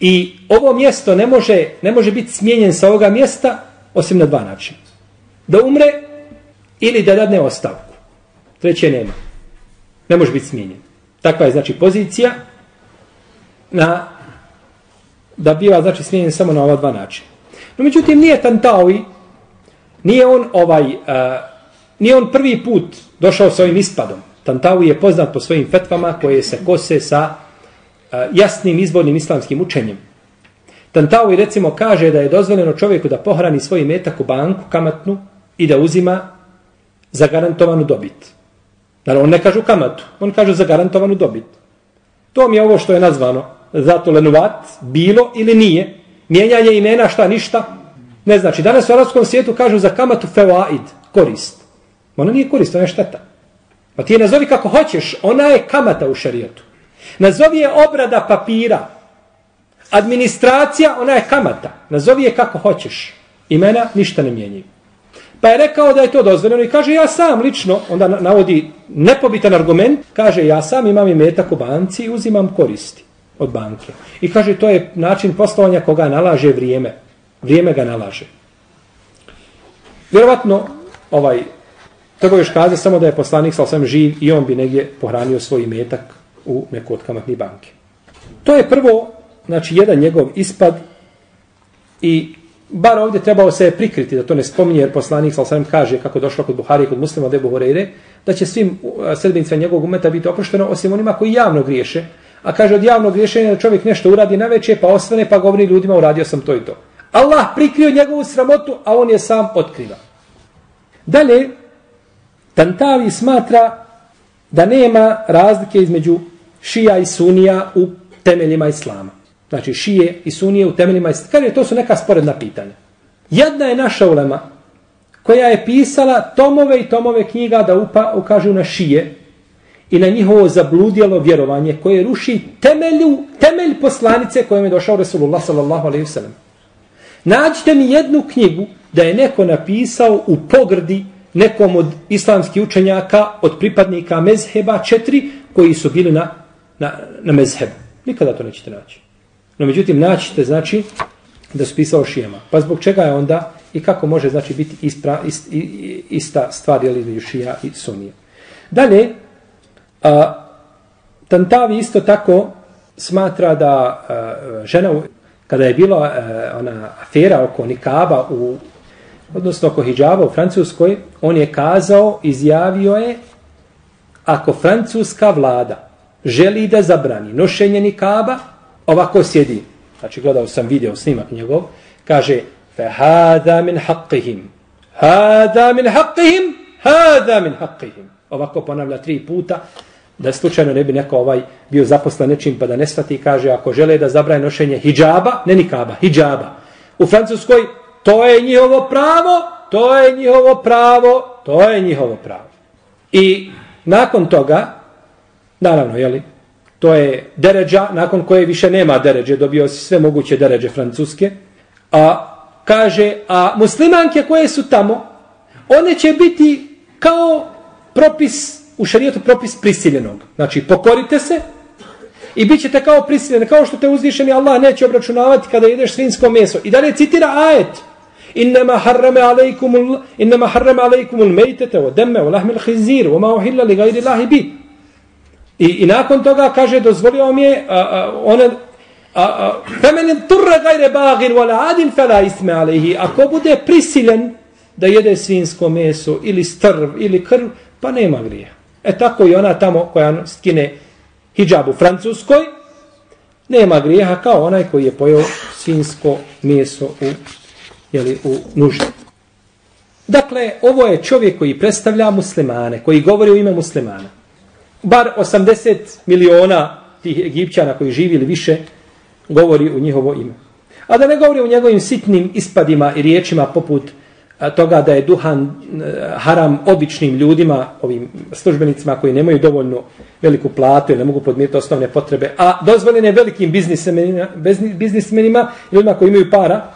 I ovo mjesto ne može, ne može biti smijenjen sa ovoga mjesta osim na dva načina. Da umre ili da dadne ostavku. Treće nema. Ne može biti smijenjen. Takva je znači pozicija na da biva znači smijenjen samo na ova dva načina. No međutim nije Tantawi, nije on ovaj uh, nije on prvi put došao sa ovim ispadom. Tantawi je poznat po svojim fetvama koje se kose sa e, jasnim izbornim islamskim učenjem. Tantawi recimo kaže da je dozvoljeno čovjeku da pohrani svoj metak u banku kamatnu i da uzima zagarantovanu dobit. Naravno, on ne kaže kamatu, on kaže zagarantovanu dobit. To mi je ovo što je nazvano zato lenovat, bilo ili nije. Mijenjanje imena, šta, ništa. Ne znači, danas u arabskom svijetu kažu za kamatu fewaid, korist. Ona nije korist, ona je šteta. Pa ti je nazovi kako hoćeš, ona je kamata u šarijetu. Nazovi je obrada papira. Administracija, ona je kamata. Nazovi je kako hoćeš. Imena ništa ne mijenjaju. Pa je rekao da je to dozvoljeno i kaže ja sam lično, onda navodi nepobitan argument, kaže ja sam imam i metak u banci i uzimam koristi od banke. I kaže to je način poslovanja koga nalaže vrijeme. Vrijeme ga nalaže. Vjerovatno, ovaj, treba još kaza samo da je poslanik sa osam živ i on bi negdje pohranio svoj imetak u neku od kamatnih banke. To je prvo, znači, jedan njegov ispad i bar ovdje trebao se prikriti da to ne spominje, jer poslanik sa osam kaže kako došlo kod Buhari i kod muslima Debu Horeire, da će svim uh, sredbenicima njegovog umeta biti oprošteno, osim onima koji javno griješe, a kaže od javnog griješenja da čovjek nešto uradi na veće, pa osvane, pa govori ljudima, uradio sam to i to. Allah prikrio njegovu sramotu, a on je sam otkriva. Dalje, Tantavi smatra da nema razlike između šija i sunija u temeljima islama. Znači šije i sunije u temeljima islama. Kaže, to su neka sporedna pitanja. Jedna je naša ulema koja je pisala tomove i tomove knjiga da upa, ukažu na šije i na njihovo zabludjelo vjerovanje koje ruši temelju, temelj poslanice kojom je došao Resulullah sallallahu alaihi wasallam. Nađite mi jednu knjigu da je neko napisao u pogrdi nekom od islamskih učenjaka, od pripadnika mezheba četiri, koji su bili na, na, na mezhebu. Nikada to nećete naći. No međutim, naćite znači, da su pisao šijama. Pa zbog čega je onda i kako može, znači, biti ispra, ist, ista stvar, jel, između šija i sunija. Dalje, a, Tantavi isto tako smatra da a, žena, kada je bila a, ona afera oko nikaba u odnosno oko hijjaba u Francuskoj, on je kazao, izjavio je, ako francuska vlada želi da zabrani nošenje nikaba, ovako sjedi. Znači, gledao sam video snimak njegov, kaže, fe hada min haqqihim, hada min haqqihim, hada min haqqihim. Ovako ponavlja tri puta, da slučajno ne bi neko ovaj bio zaposlen nečim pa da ne svati kaže ako žele da zabrani nošenje hijjaba, ne nikaba, hijjaba. U Francuskoj to je njihovo pravo, to je njihovo pravo, to je njihovo pravo. I nakon toga, naravno, jeli, to je deređa, nakon koje više nema deređe, dobio si sve moguće deređe francuske, a kaže, a muslimanke koje su tamo, one će biti kao propis, u šarijetu propis prisiljenog. Znači, pokorite se i bit ćete kao prisiljeni, kao što te uzvišeni Allah neće obračunavati kada jedeš svinsko meso. I dalje citira ajet, إنما حرم عليكم إنما حرم عليكم الميتة والدم ولحم الخنزير وما أحل لغير الله به I, I nakon toga kaže dozvolio mi je one femenin turre gajre bagir wala adin fela isme alehi ako bude prisiljen da jede svinsko meso ili strv ili krv pa nema grija e tako i ona tamo koja skine hijab u Francuskoj nema grijeha kao onaj koji je pojeo svinsko meso u jeli, u nuždi. Dakle, ovo je čovjek koji predstavlja muslimane, koji govori u ime muslimana. Bar 80 miliona tih egipćana koji živi ili više govori u njihovo ime. A da ne govori u njegovim sitnim ispadima i riječima poput toga da je duhan e, haram običnim ljudima, ovim službenicima koji nemaju dovoljno veliku platu ili ne mogu podmiriti osnovne potrebe, a dozvoljene velikim biznismenima, biznismenima ljudima koji imaju para,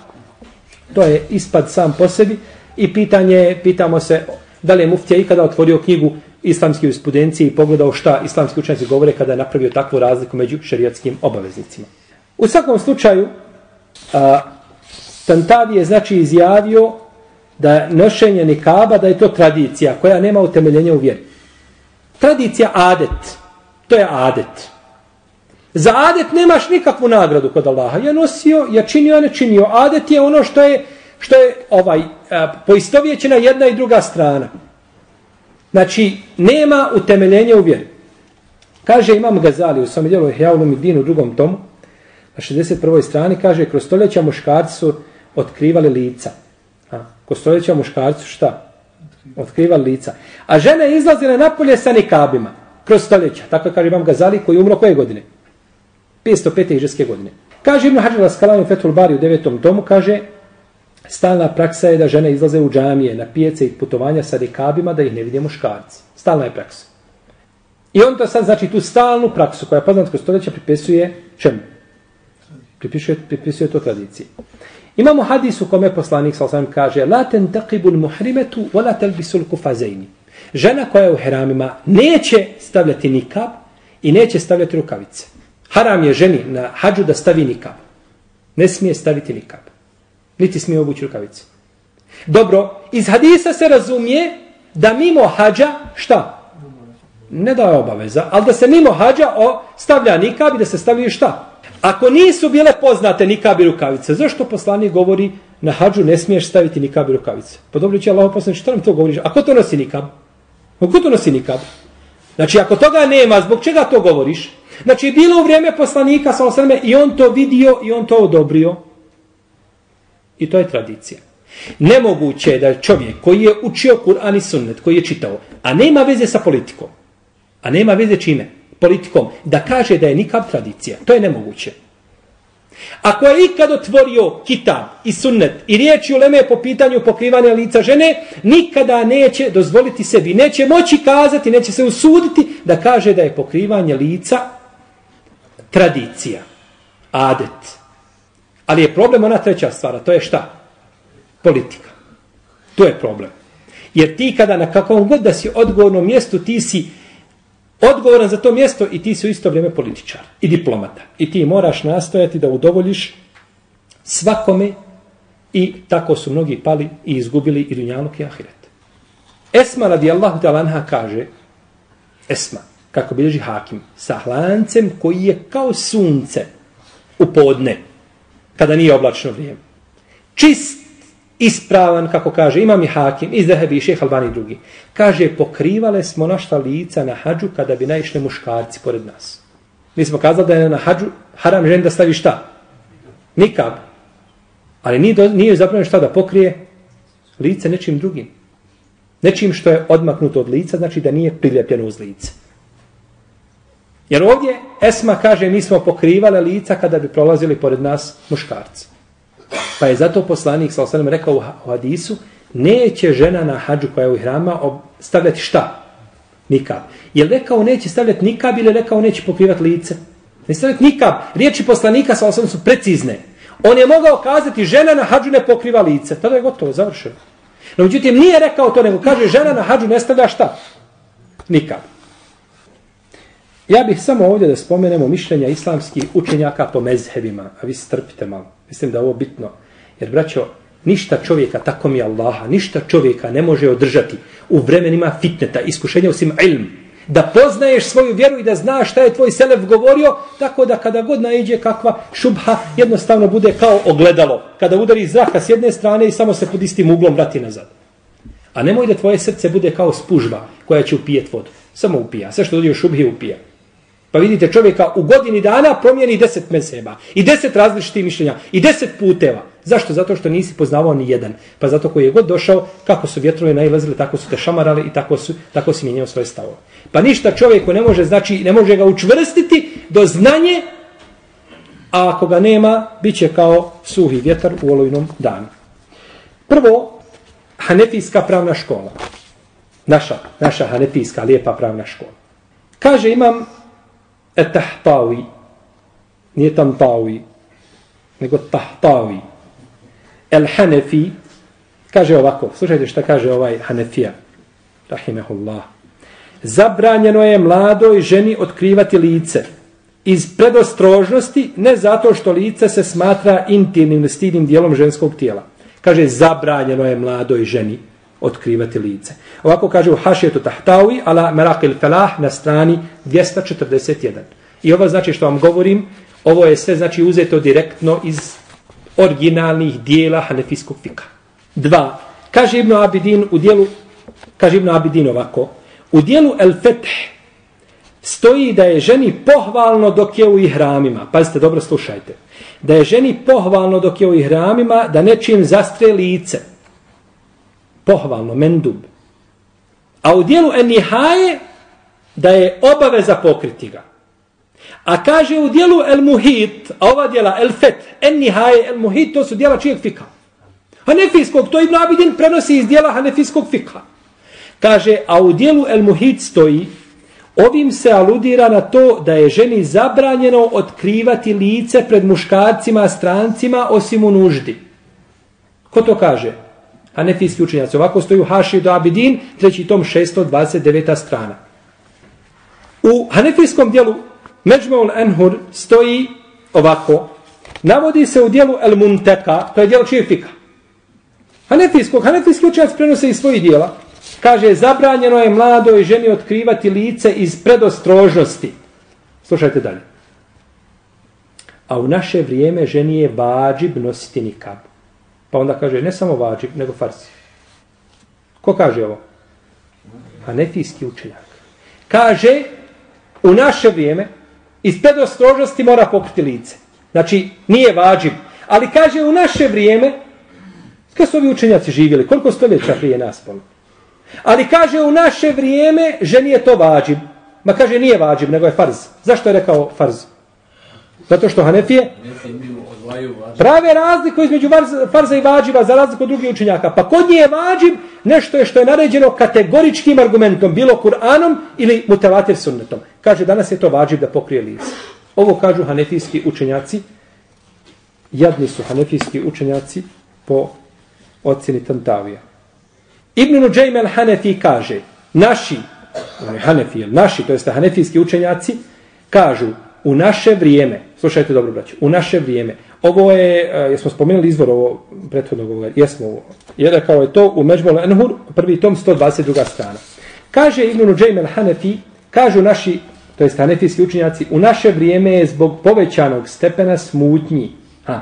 To je ispad sam po sebi i pitanje, pitamo se da li je muftija ikada otvorio knjigu islamske jurisprudencije i pogledao šta islamski učenjaci govore kada je napravio takvu razliku među šerijatskim obaveznicima. U svakom slučaju, a, Tantavi je znači izjavio da nošenje nikaba, da je to tradicija koja nema utemeljenja u vjeri. Tradicija adet. To je adet. Za adet nemaš nikakvu nagradu kod Allaha. Ja nosio, ja činio, ja ne činio. Adet je ono što je, što je ovaj, e, poistovjećena jedna i druga strana. Znači, nema utemeljenja u vjeri. Kaže Imam Gazali u svom djelu Ihjaulum i Dinu u drugom tomu, na 61. strani, kaže, kroz stoljeća muškarci su otkrivali lica. A, kroz stoljeća muškarci šta? Otkrivali lica. A žene izlazile napolje sa nikabima. Kroz stoljeća. Tako kaže Imam Gazali koji umro koje godine? 505. iđeske godine. Kaže Ibn Hađar Laskalani u Fethul Bari u devetom tomu, kaže stalna praksa je da žene izlaze u džamije na pijace i putovanja sa rekabima da ih ne vidimo muškarci. Stalna je praksa. I on to sad, znači, tu stalnu praksu koja poznatko stoljeća pripisuje čemu? Pripisuje, pripisuje to tradiciji. Imamo hadis u kome poslanik sa osam kaže La ten taqibul muhrimetu wa la telbisul kufazejni. Žena koja je u heramima neće stavljati nikab i neće stavljati rukavice. Haram je ženi na hađu da stavi nikab. Ne smije staviti nikab. Niti smije obući rukavice. Dobro, iz hadisa se razumije da mimo hađa, šta? Ne da je obaveza, ali da se mimo hađa o, stavlja nikab i da se stavi šta? Ako nisu bile poznate nikab i rukavice, zašto poslanik govori na hađu ne smiješ staviti nikab i rukavice? Pa dobro će Allah poslanik, što nam to govoriš? Ako to nosi nikab? Ako to nosi nikab? Znači, ako toga nema, zbog čega to govoriš? Znači, bilo u vrijeme poslanika sa osrme i on to vidio i on to odobrio. I to je tradicija. Nemoguće je da čovjek koji je učio Kur'an i sunnet, koji je čitao, a nema veze sa politikom, a nema veze čime? Politikom, da kaže da je nikav tradicija. To je nemoguće. Ako je ikad otvorio kitab i sunnet i riječi u po pitanju pokrivanja lica žene, nikada neće dozvoliti sebi, neće moći kazati, neće se usuditi da kaže da je pokrivanje lica tradicija, adet. Ali je problem ona treća stvar, to je šta? Politika. To je problem. Jer ti kada na kakvom god da si odgovornom mjestu, ti si odgovoran za to mjesto i ti si u isto vrijeme političar i diplomata. I ti moraš nastojati da udovoljiš svakome i tako su mnogi pali i izgubili i dunjaluk i ahiret. Esma radijallahu talanha kaže, Esma, kako bilježi hakim, sa hlancem koji je kao sunce u podne, kada nije oblačno vrijeme. Čist, ispravan, kako kaže, imam i hakim, iz Dehebi i šeha Albani drugi. Kaže, pokrivale smo našta lica na hađu kada bi naišli muškarci pored nas. Mi smo kazali da je na hađu haram žen da stavi šta? Nikab. Ali nije, do, nije zapravo šta da pokrije lice nečim drugim. Nečim što je odmaknuto od lica, znači da nije priljepljeno uz lice. Jer ovdje Esma kaže mi smo pokrivale lica kada bi prolazili pored nas muškarci. Pa je zato poslanik sa osanem rekao u hadisu neće žena na hađu koja je u hrama stavljati šta? Nikab. Je li rekao neće stavljati nikab ili rekao neće pokrivati lice? Ne stavljati nikab. Riječi poslanika sa osanem su precizne. On je mogao kazati žena na hađu ne pokriva lice. Tada je gotovo, završeno. No, međutim, nije rekao to, nego kaže žena na hađu ne stavlja šta? Nikab. Ja bih samo ovdje da spomenemo mišljenja islamskih učenjaka po mezhebima, a vi strpite malo. Mislim da ovo bitno. Jer, braćo, ništa čovjeka, tako mi Allaha, ništa čovjeka ne može održati u vremenima fitneta, iskušenja osim ilm. Da poznaješ svoju vjeru i da znaš šta je tvoj selef govorio, tako da kada god naiđe kakva šubha, jednostavno bude kao ogledalo. Kada udari zraka s jedne strane i samo se pod istim uglom vrati nazad. A nemoj da tvoje srce bude kao spužba koja će upijet vodu. Samo upija. Sve što dođe u šubhi upija. Pa vidite čovjeka u godini dana promijeni deset meseba i deset različitih mišljenja i deset puteva. Zašto? Zato što nisi poznavao ni jedan. Pa zato koji je god došao, kako su vjetrove najlazili, tako su te šamarali i tako, su, tako si mijenjao svoje stavove. Pa ništa čovjeku ne može, znači ne može ga učvrstiti do znanje, a ako ga nema, bit će kao suhi vjetar u olojnom danu. Prvo, Hanefijska pravna škola. Naša, naša Hanefijska lijepa pravna škola. Kaže, imam etahtavi, nije tamtavi, nego tahtavi. El Hanefi, kaže ovako, slušajte šta kaže ovaj Hanefija, rahimehullah. Zabranjeno je mladoj ženi otkrivati lice iz predostrožnosti, ne zato što lice se smatra intimnim, stidnim dijelom ženskog tijela. Kaže, zabranjeno je mladoj ženi otkrivati lice. Ovako kaže u Hašijetu Tahtawi, ala Merakil Felah na strani 241. I ovo znači što vam govorim, ovo je sve znači uzeto direktno iz originalnih dijela Hanefijskog fika. Dva. Kaže Ibn Abidin u dijelu, kaže Ibn Abidin ovako, u dijelu El Feteh stoji da je ženi pohvalno dok je u ihramima. Pazite, dobro slušajte. Da je ženi pohvalno dok je u ihramima da nečim zastre lice pohvalno, mendub. A u dijelu enihaje da je obaveza pokriti ga. A kaže u dijelu el muhit, a ova dijela el fet, enihaje, el muhit, to su dijela čijeg fika. Hanefijskog, to Ibn Abidin prenosi iz dijela Hanefijskog fika. Kaže, a u dijelu el muhit stoji, ovim se aludira na to da je ženi zabranjeno otkrivati lice pred muškarcima, strancima, osim u nuždi. Ko to kaže? Hanefijski učenjaci. Ovako stoji u Haši do Abidin, treći tom 629. strana. U Hanefijskom dijelu Međmeul Enhur stoji ovako. Navodi se u dijelu El Munteka, to je dijelo čirfika. Hanefijskog, Hanefijski učenjac prenose iz svojih dijela. Kaže, zabranjeno je mladoj ženi otkrivati lice iz predostrožnosti. Slušajte dalje. A u naše vrijeme ženi je vađib nositi nikabu. Pa onda kaže, ne samo vađib, nego farsi. Ko kaže ovo? Hanefijski učenjak. Kaže, u naše vrijeme, iz predostrožnosti mora pokriti lice. Znači, nije vađib. Ali kaže, u naše vrijeme, kada su ovi učenjaci živjeli? Koliko stoljeća prije nas? Polo? Ali kaže, u naše vrijeme, ženi je to vađib. Ma kaže, nije vađib, nego je farz. Zašto je rekao farz? Zato što Hanefije prave razliku između farza i vađiva za razliku od drugih učenjaka. Pa kod nje je vađiv nešto je što je naređeno kategoričkim argumentom, bilo Kur'anom ili mutavatir sunnetom. Kaže, danas je to vađiv da pokrije lice. Ovo kažu hanefijski učenjaci. Jadni su hanefijski učenjaci po ocjeni Tantavija. Ibn Nuđajm al-Hanefi kaže, naši Hanefi, naši, to jeste Hanefijski učenjaci, kažu u naše vrijeme, slušajte dobro braću, u naše vrijeme, ovo je, jesmo spomenuli izvor ovo prethodnog ovoga, jesmo ovo, je rekao je to u Međmol Enhur, prvi tom, 122. strana. Kaže Ibn Nuđajm al-Hanefi, kažu naši, to jest hanefijski učinjaci, u naše vrijeme je zbog povećanog stepena smutnji. Ha.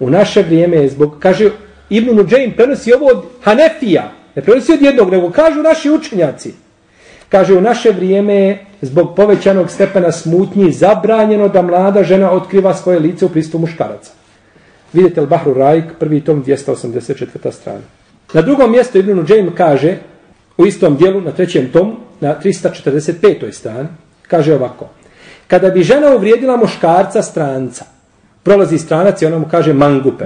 U naše vrijeme je zbog, kaže Ibn Nuđajm, prenosi ovo od Hanefija, ne prenosi od jednog, nego kažu naši učinjaci. Kaže, u naše vrijeme je zbog povećanog stepena smutnji zabranjeno da mlada žena otkriva svoje lice u pristupu muškaraca. Vidite Al-Bahru Rajk, prvi tom, 284. strana. Na drugom mjestu Ibn Nuđajm kaže, u istom dijelu, na trećem tomu, na 345. strani, kaže ovako. Kada bi žena uvrijedila muškarca stranca, prolazi stranac i ona mu kaže mangupe.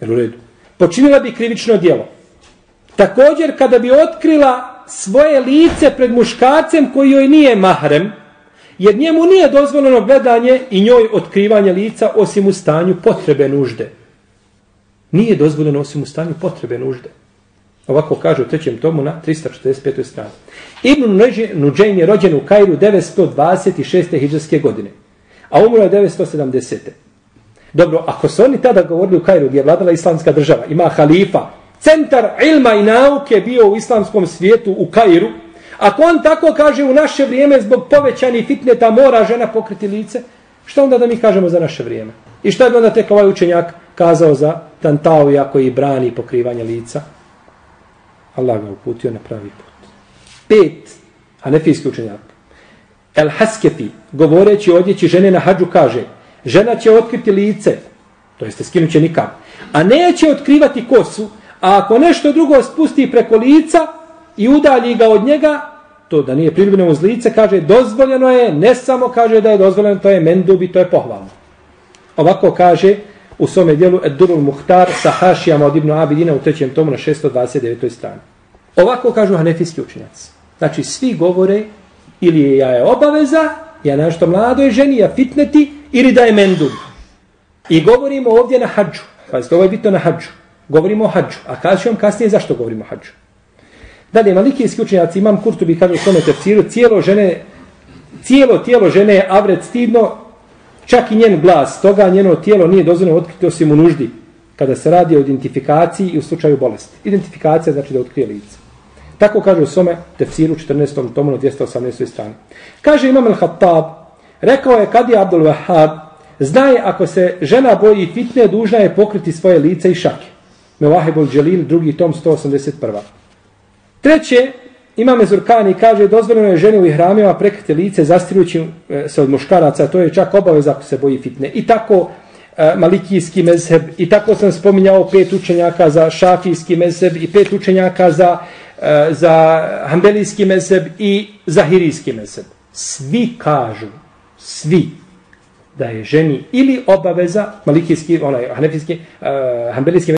Jer u redu. Počinila bi krivično dijelo. Također, kada bi otkrila svoje lice pred muškarcem koji joj nije mahrem, jer njemu nije dozvoljeno gledanje i njoj otkrivanje lica osim u stanju potrebe nužde. Nije dozvoljeno osim u stanju potrebe nužde. Ovako kaže u trećem tomu na 345. strani. Ibn Nuđajn je rođen u Kairu 926. hijđarske godine, a umro je 970. Dobro, ako su oni tada govorili u Kairu gdje je vladala islamska država, ima halifa, centar ilma i nauke bio u islamskom svijetu u Kairu, ako on tako kaže u naše vrijeme zbog povećanih fitneta mora žena pokriti lice, što onda da mi kažemo za naše vrijeme? I što je onda tek ovaj učenjak kazao za Tantaoja koji brani pokrivanje lica? Allah ga uputio na pravi put. Pet, hanefijski učenjak. El Haskefi, govoreći o odjeći žene na hađu, kaže žena će otkriti lice, to jeste skinuće nikam, a neće otkrivati kosu, a ako nešto drugo spusti preko lica i udalji ga od njega, to da nije priljubljeno uz lice, kaže dozvoljeno je, ne samo kaže da je dozvoljeno, to je mendubi, to je pohvalno. Ovako kaže u svome dijelu Ed-Durul Muhtar sa Hašijama od Ibnu Abidina u trećem tomu na 629. strani. Ovako kažu hanefijski učenjaci. Znači, svi govore ili ja je obaveza, ja nešto mladoj ženi, ja fitneti, ili da je mendub. I govorimo ovdje na hađu. Pazite, ovo je bitno na hađu. Govorimo o hađu. A kaži vam kasnije zašto govorimo o hađu. Dalje, malikijski učenjaci, imam kurtu bi kažu u svome tefsiru, cijelo žene, cijelo tijelo žene je avret stidno, čak i njen glas, toga njeno tijelo nije dozvoljeno otkriti osim u nuždi, kada se radi o identifikaciji i u slučaju bolesti. Identifikacija znači da otkrije lice. Tako kaže u svome tefsiru 14. tomu na 218. strani. Kaže Imam al-Hattab, rekao je kad je Abdul Wahab, znaje ako se žena boji fitne, dužna je pokriti svoje lice i šake. Mevahebul Đelil, drugi tom, 181. Treće, Imam Zurkani kaže, dozvoljeno je ženi u ihramima prekriti lice zastirujući e, se od muškaraca, to je čak obaveza ako se boji fitne. I tako e, malikijski mezheb, i tako sam spominjao pet učenjaka za šafijski mezheb i pet učenjaka za E, za hambelijski mezheb i zahirijski mezheb. Svi kažu, svi, da je ženi ili obaveza, malikijski, onaj, hanefijski, e, uh, hambelijski